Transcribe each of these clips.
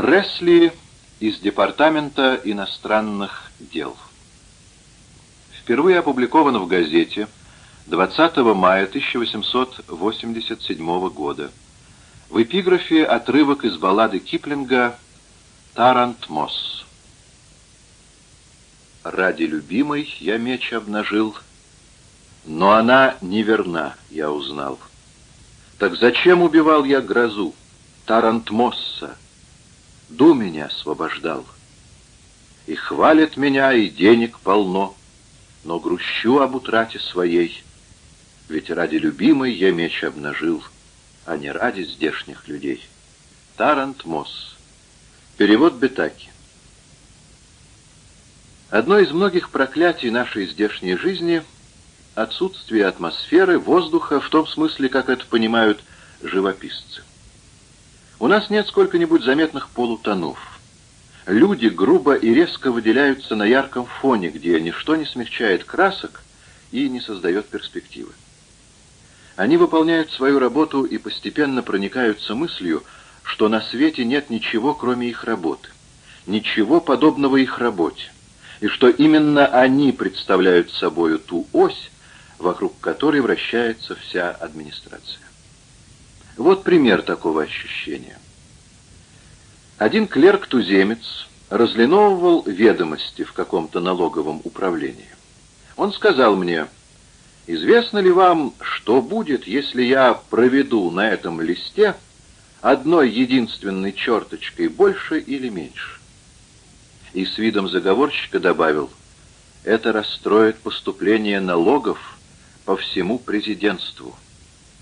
Ресли из Департамента иностранных дел. Впервые опубликован в газете 20 мая 1887 года. В эпиграфе отрывок из баллады Киплинга «Тарант Мосс». «Ради любимой я меч обнажил, но она неверна, я узнал. Так зачем убивал я грозу, Тарант Мосса? Ду меня освобождал. И хвалят меня, и денег полно, но грущу об утрате своей, ведь ради любимой я меч обнажил» а не ради здешних людей. Тарант Мосс. Перевод Бетаки. Одно из многих проклятий нашей здешней жизни — отсутствие атмосферы, воздуха, в том смысле, как это понимают живописцы. У нас нет сколько-нибудь заметных полутонов. Люди грубо и резко выделяются на ярком фоне, где ничто не смягчает красок и не создает перспективы. Они выполняют свою работу и постепенно проникаются мыслью, что на свете нет ничего, кроме их работы, ничего подобного их работе, и что именно они представляют собою ту ось, вокруг которой вращается вся администрация. Вот пример такого ощущения. Один клерк-туземец разлиновывал ведомости в каком-то налоговом управлении. Он сказал мне, Известно ли вам, что будет, если я проведу на этом листе одной единственной черточкой больше или меньше? И с видом заговорщика добавил, это расстроит поступление налогов по всему президентству.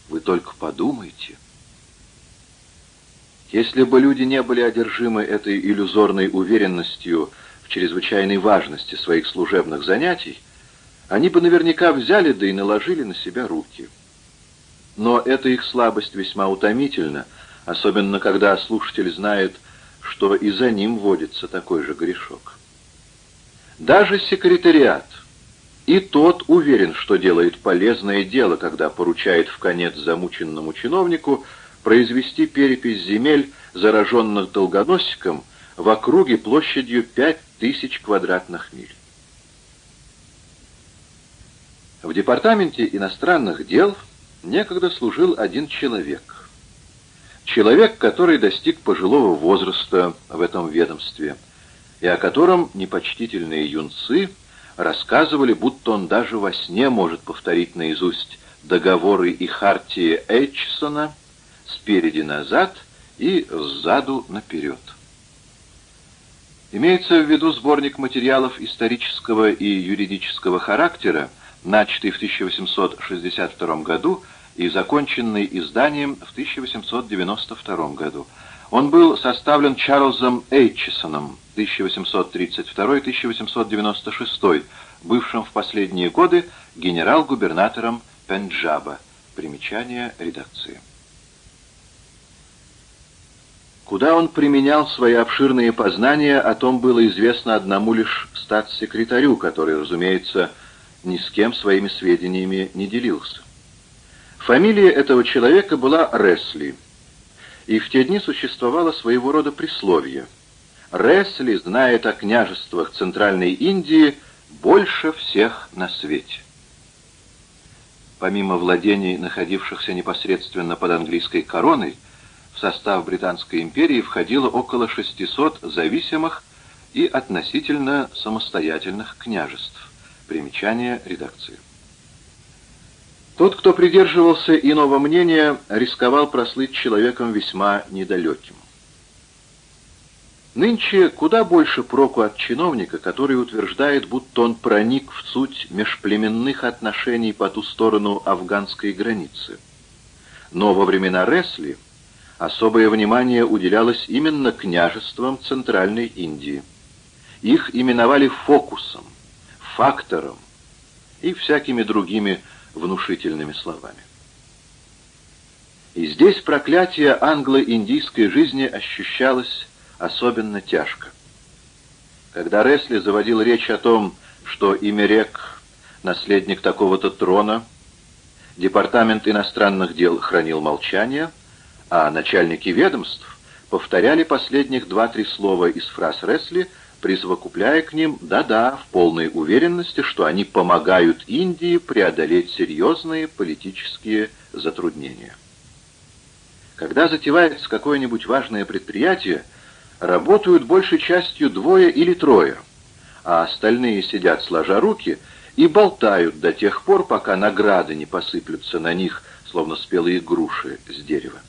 Вы только подумайте. Если бы люди не были одержимы этой иллюзорной уверенностью в чрезвычайной важности своих служебных занятий, они бы наверняка взяли да и наложили на себя руки. Но эта их слабость весьма утомительна, особенно когда слушатель знает, что и за ним водится такой же грешок. Даже секретариат, и тот уверен, что делает полезное дело, когда поручает в конец замученному чиновнику произвести перепись земель, зараженных долгоносиком, в округе площадью 5000 квадратных миль. В департаменте иностранных дел некогда служил один человек. Человек, который достиг пожилого возраста в этом ведомстве, и о котором непочтительные юнцы рассказывали, будто он даже во сне может повторить наизусть договоры и хартии Эйчсона спереди назад и сзаду наперед. Имеется в виду сборник материалов исторического и юридического характера, начатый в 1862 году и законченный изданием в 1892 году. Он был составлен Чарльзом Эйтчисоном 1832-1896, бывшим в последние годы генерал-губернатором Пенджаба. Примечание редакции. Куда он применял свои обширные познания, о том было известно одному лишь статс-секретарю, который, разумеется, ни с кем своими сведениями не делился. Фамилия этого человека была Ресли, и в те дни существовало своего рода присловие. Ресли знает о княжествах Центральной Индии больше всех на свете. Помимо владений, находившихся непосредственно под английской короной, в состав Британской империи входило около 600 зависимых и относительно самостоятельных княжеств. Примечание редакции. Тот, кто придерживался иного мнения, рисковал прослыть человеком весьма недалеким. Нынче куда больше проку от чиновника, который утверждает, будто он проник в суть межплеменных отношений по ту сторону афганской границы. Но во времена Ресли особое внимание уделялось именно княжествам Центральной Индии. Их именовали фокусом – фактором и всякими другими внушительными словами. И здесь проклятие англо-индийской жизни ощущалось особенно тяжко. Когда Ресли заводил речь о том, что Имерек — наследник такого-то трона, Департамент иностранных дел хранил молчание, а начальники ведомств повторяли последних два-три слова из фраз Ресли, присовокупляя к ним «да-да» в полной уверенности, что они помогают Индии преодолеть серьезные политические затруднения. Когда затевается какое-нибудь важное предприятие, работают большей частью двое или трое, а остальные сидят сложа руки и болтают до тех пор, пока награды не посыплются на них, словно спелые груши с дерева.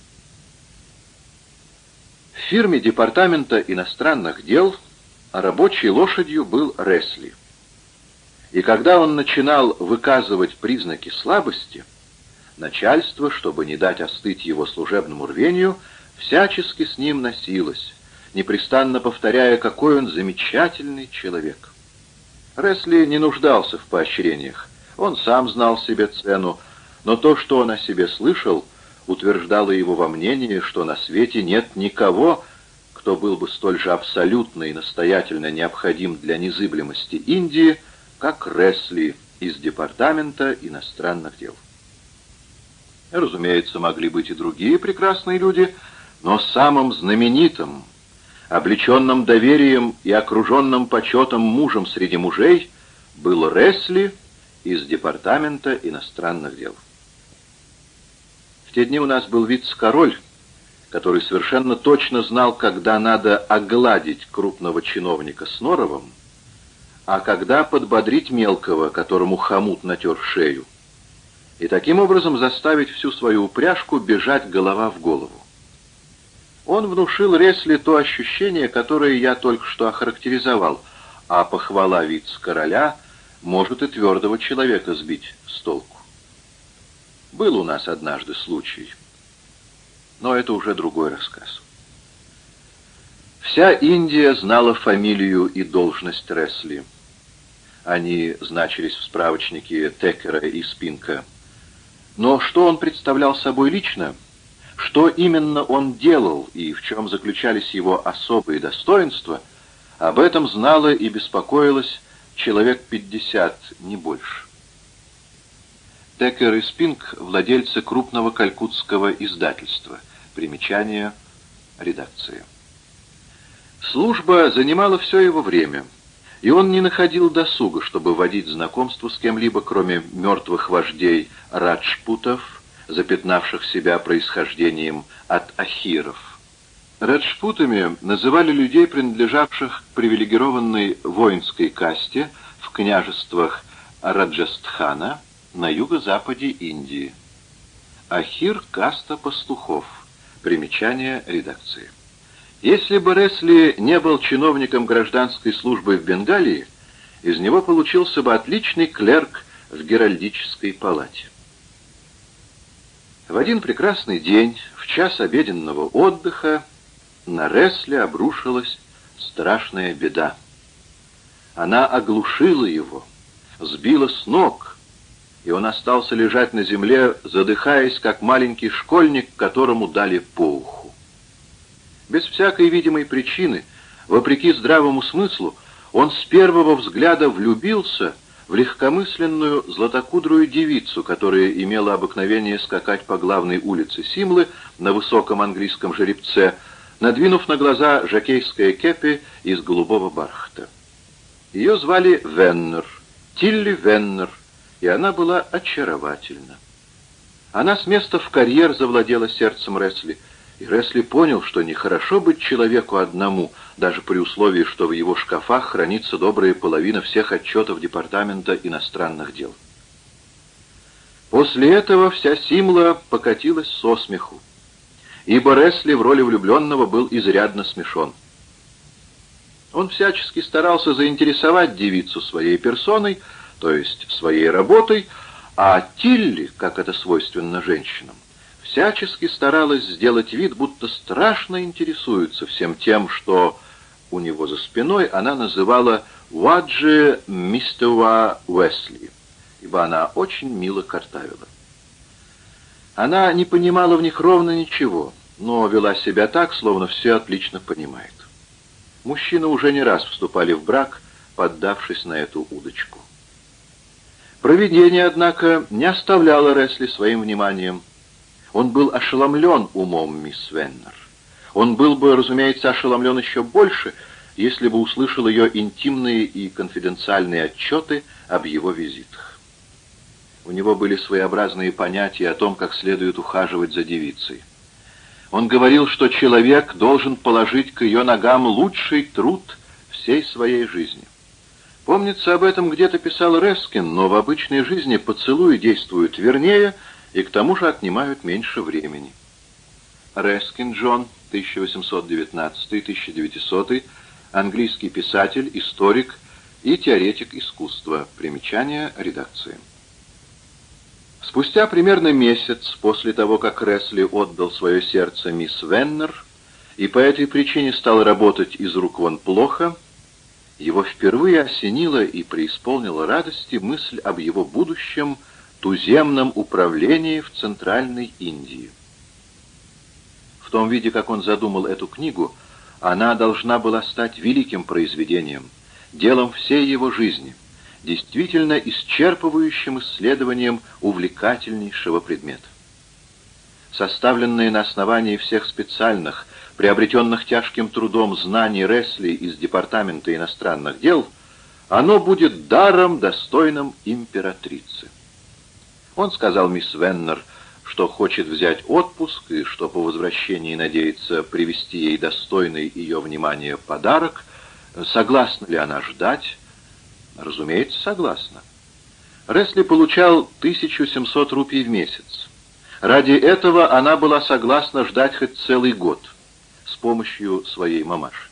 В фирме Департамента иностранных дел рабочей лошадью был Ресли. И когда он начинал выказывать признаки слабости, начальство, чтобы не дать остыть его служебному рвению, всячески с ним носилось, непрестанно повторяя, какой он замечательный человек. Ресли не нуждался в поощрениях, он сам знал себе цену, но то, что он о себе слышал, утверждало его во мнении, что на свете нет никого, кто был бы столь же абсолютно и настоятельно необходим для незыблемости Индии, как Ресли из Департамента иностранных дел. Разумеется, могли быть и другие прекрасные люди, но самым знаменитым, облеченным доверием и окруженным почетом мужем среди мужей, был Ресли из Департамента иностранных дел. В те дни у нас был вице-король, который совершенно точно знал, когда надо огладить крупного чиновника с норовом, а когда подбодрить мелкого, которому хомут натер шею, и таким образом заставить всю свою упряжку бежать голова в голову. Он внушил Ресли то ощущение, которое я только что охарактеризовал, а похвала вице-короля может и твердого человека сбить с толку. Был у нас однажды случай, но это уже другой рассказ. Вся Индия знала фамилию и должность Ресли. Они значились в справочнике Текера и Спинка. Но что он представлял собой лично, что именно он делал и в чем заключались его особые достоинства, об этом знала и беспокоилась человек пятьдесят, не больше. Текер и Спинк — владельцы крупного калькутского издательства. Примечание редакции. Служба занимала все его время, и он не находил досуга, чтобы водить знакомство с кем-либо, кроме мертвых вождей раджпутов, запятнавших себя происхождением от ахиров. Раджпутами называли людей, принадлежавших к привилегированной воинской касте в княжествах Раджастхана, на юго-западе Индии. Ахир — каста пастухов. Примечание редакции. Если бы Ресли не был чиновником гражданской службы в Бенгалии, из него получился бы отличный клерк в Геральдической палате. В один прекрасный день, в час обеденного отдыха, на Ресли обрушилась страшная беда. Она оглушила его, сбила с ног, и он остался лежать на земле, задыхаясь, как маленький школьник, которому дали по уху. Без всякой видимой причины, вопреки здравому смыслу, он с первого взгляда влюбился в легкомысленную златокудрую девицу, которая имела обыкновение скакать по главной улице Симлы на высоком английском жеребце, надвинув на глаза жакейское кепи из голубого бархата. Ее звали Веннер, Тилли Веннер, и она была очаровательна. Она с места в карьер завладела сердцем Ресли, и Ресли понял, что нехорошо быть человеку одному, даже при условии, что в его шкафах хранится добрая половина всех отчетов Департамента иностранных дел. После этого вся Симла покатилась со смеху, ибо Ресли в роли влюбленного был изрядно смешон. Он всячески старался заинтересовать девицу своей персоной, то есть своей работой, а Тилли, как это свойственно женщинам, всячески старалась сделать вид, будто страшно интересуется всем тем, что у него за спиной она называла «Ваджи Мистева Уэсли», ибо она очень мило картавила. Она не понимала в них ровно ничего, но вела себя так, словно все отлично понимает. Мужчины уже не раз вступали в брак, поддавшись на эту удочку. Провидение, однако, не оставляло Ресли своим вниманием. Он был ошеломлен умом мисс Веннер. Он был бы, разумеется, ошеломлен еще больше, если бы услышал ее интимные и конфиденциальные отчеты об его визитах. У него были своеобразные понятия о том, как следует ухаживать за девицей. Он говорил, что человек должен положить к ее ногам лучший труд всей своей жизни. Помнится, об этом где-то писал Рескин, но в обычной жизни поцелуи действуют вернее и к тому же отнимают меньше времени. Рескин Джон, 1819-1900, английский писатель, историк и теоретик искусства. Примечание редакции. Спустя примерно месяц после того, как Ресли отдал свое сердце мисс Веннер и по этой причине стал работать из рук вон плохо, его впервые осенила и преисполнила радости мысль об его будущем туземном управлении в Центральной Индии. В том виде, как он задумал эту книгу, она должна была стать великим произведением, делом всей его жизни — действительно исчерпывающим исследованием увлекательнейшего предмета. Составленные на основании всех специальных, приобретенных тяжким трудом знаний Ресли из Департамента иностранных дел, оно будет даром, достойным императрицы. Он сказал мисс Веннер, что хочет взять отпуск и что по возвращении надеется привести ей достойный ее внимания подарок, согласна ли она ждать, Разумеется, согласна. Ресли получал 1700 рупий в месяц. Ради этого она была согласна ждать хоть целый год с помощью своей мамаши.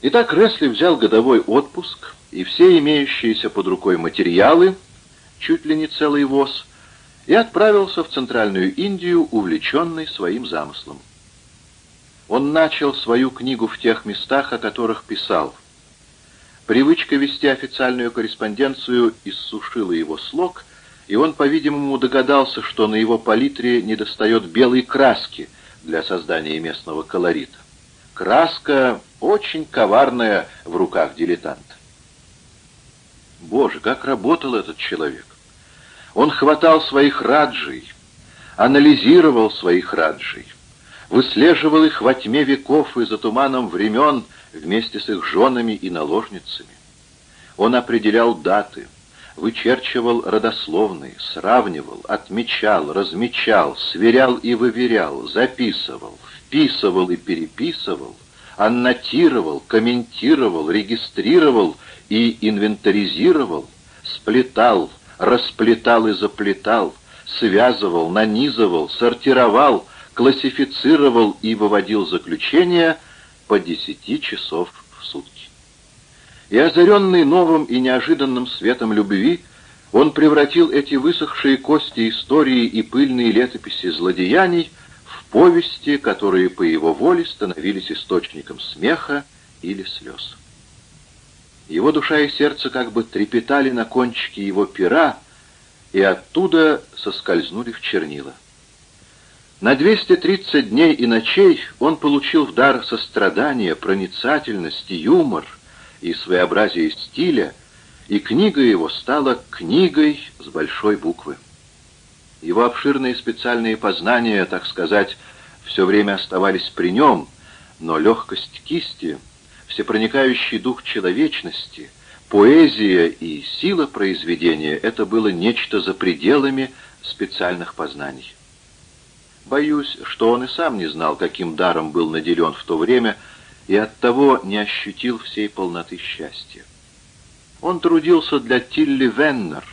Итак, Ресли взял годовой отпуск и все имеющиеся под рукой материалы, чуть ли не целый воз, и отправился в Центральную Индию, увлеченный своим замыслом. Он начал свою книгу в тех местах, о которых писал, Привычка вести официальную корреспонденцию иссушила его слог, и он, по-видимому, догадался, что на его палитре недостает белой краски для создания местного колорита. Краска очень коварная в руках дилетанта. Боже, как работал этот человек! Он хватал своих раджей, анализировал своих раджей, выслеживал их во тьме веков и за туманом времен вместе с их женами и наложницами. Он определял даты, вычерчивал родословные, сравнивал, отмечал, размечал, сверял и выверял, записывал, вписывал и переписывал, аннотировал, комментировал, регистрировал и инвентаризировал, сплетал, расплетал и заплетал, связывал, нанизывал, сортировал, классифицировал и выводил заключения по десяти часов в сутки. И озаренный новым и неожиданным светом любви, он превратил эти высохшие кости истории и пыльные летописи злодеяний в повести, которые по его воле становились источником смеха или слез. Его душа и сердце как бы трепетали на кончике его пера, и оттуда соскользнули в чернила. На 230 дней и ночей он получил в дар сострадание, проницательность, юмор и своеобразие стиля, и книга его стала книгой с большой буквы. Его обширные специальные познания, так сказать, все время оставались при нем, но легкость кисти, всепроникающий дух человечности, поэзия и сила произведения — это было нечто за пределами специальных познаний. Боюсь, что он и сам не знал, каким даром был наделен в то время, и оттого не ощутил всей полноты счастья. Он трудился для Тилли Веннер,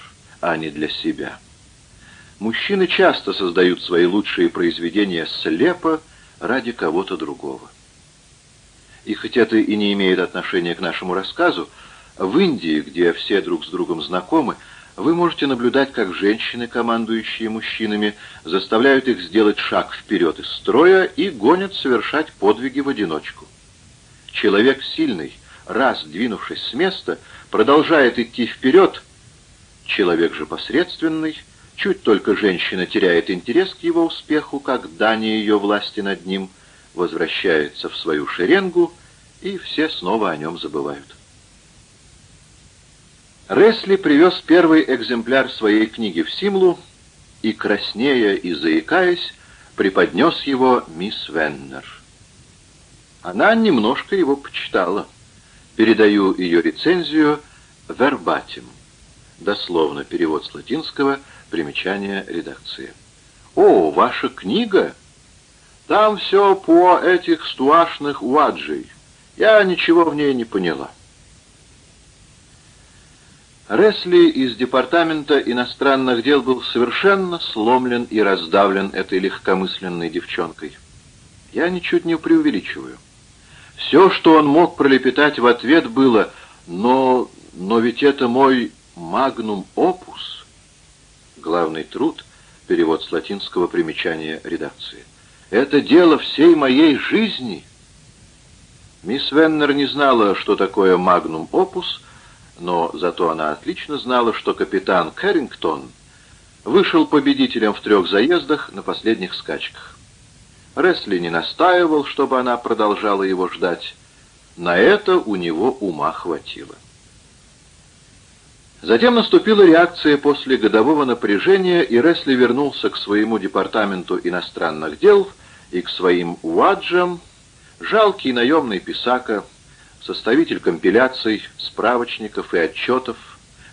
а не для себя. Мужчины часто создают свои лучшие произведения слепо ради кого-то другого. И хоть это и не имеет отношения к нашему рассказу, в Индии, где все друг с другом знакомы, вы можете наблюдать, как женщины, командующие мужчинами, заставляют их сделать шаг вперед из строя и гонят совершать подвиги в одиночку. Человек сильный, раз двинувшись с места, продолжает идти вперед. Человек же посредственный, чуть только женщина теряет интерес к его успеху, как дание ее власти над ним, возвращается в свою шеренгу, и все снова о нем забывают. Ресли привез первый экземпляр своей книги в Симлу и, краснея и заикаясь, преподнес его мисс Веннер. Она немножко его почитала. Передаю ее рецензию вербатим. Дословно перевод с латинского, примечание редакции. «О, ваша книга! Там все по этих стуашных уаджей. Я ничего в ней не поняла». Ресли из Департамента иностранных дел был совершенно сломлен и раздавлен этой легкомысленной девчонкой. Я ничуть не преувеличиваю. Все, что он мог пролепетать в ответ, было «но, но ведь это мой магнум опус». Главный труд, перевод с латинского примечания редакции. «Это дело всей моей жизни». Мисс Веннер не знала, что такое магнум опус, но зато она отлично знала, что капитан Кэррингтон вышел победителем в трех заездах на последних скачках. Ресли не настаивал, чтобы она продолжала его ждать. На это у него ума хватило. Затем наступила реакция после годового напряжения, и Ресли вернулся к своему департаменту иностранных дел и к своим уаджам, жалкий наемный писака — составитель компиляций, справочников и отчетов,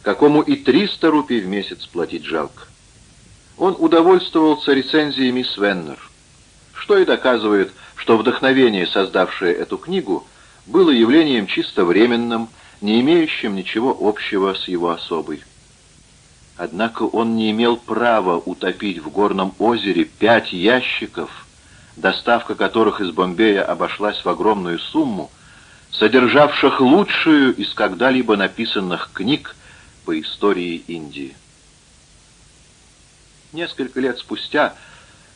какому и 300 рупий в месяц платить жалко. Он удовольствовался рецензией мисс Веннер, что и доказывает, что вдохновение, создавшее эту книгу, было явлением чисто временным, не имеющим ничего общего с его особой. Однако он не имел права утопить в горном озере пять ящиков, доставка которых из Бомбея обошлась в огромную сумму, содержавших лучшую из когда-либо написанных книг по истории Индии. Несколько лет спустя,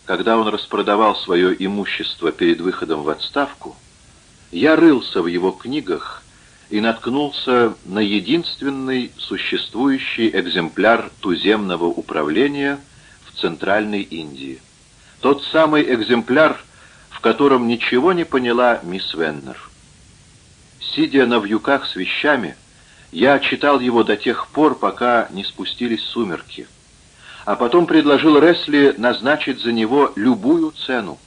когда он распродавал свое имущество перед выходом в отставку, я рылся в его книгах и наткнулся на единственный существующий экземпляр туземного управления в Центральной Индии. Тот самый экземпляр, в котором ничего не поняла мисс Веннер. Сидя на вьюках с вещами, я читал его до тех пор, пока не спустились сумерки, а потом предложил Ресли назначить за него любую цену.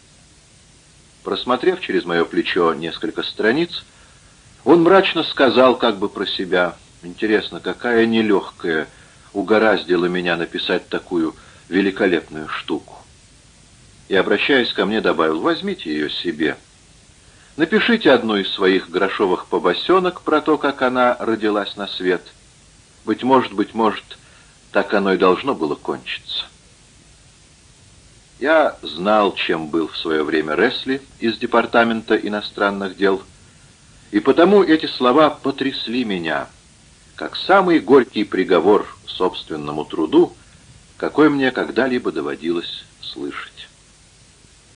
Просмотрев через мое плечо несколько страниц, он мрачно сказал как бы про себя, «Интересно, какая нелегкая угораздила меня написать такую великолепную штуку». И, обращаясь ко мне, добавил, «Возьмите ее себе». Напишите одну из своих грошовых побосенок про то, как она родилась на свет. Быть может, быть может, так оно и должно было кончиться. Я знал, чем был в свое время Ресли из Департамента иностранных дел, и потому эти слова потрясли меня, как самый горький приговор собственному труду, какой мне когда-либо доводилось слышать.